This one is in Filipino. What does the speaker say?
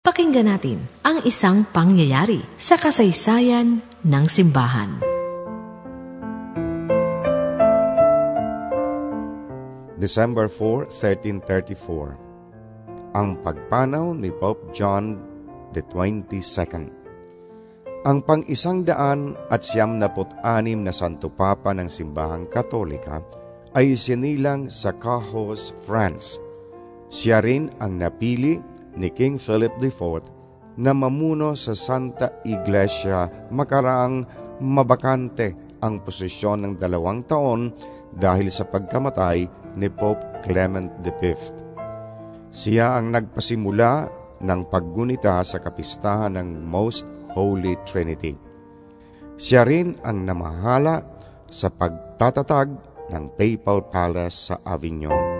Pakinggan natin ang isang pangyayari sa kasaysayan ng simbahan. December 4, 1334 Ang pagpanaw ni Pope John the 22nd Ang pang-isang daan at siyam anim na Santo Papa ng Simbahang Katolika ay sinilang sa Cahos, France. Siya rin ang napili ni King Philip IV na mamuno sa Santa Iglesia makaraang mabakante ang posisyon ng dalawang taon dahil sa pagkamatay ni Pope Clement V. Siya ang nagpasimula ng paggunita sa kapistahan ng Most Holy Trinity. Siya rin ang namahala sa pagtatatag ng Papal Palace sa Avignon.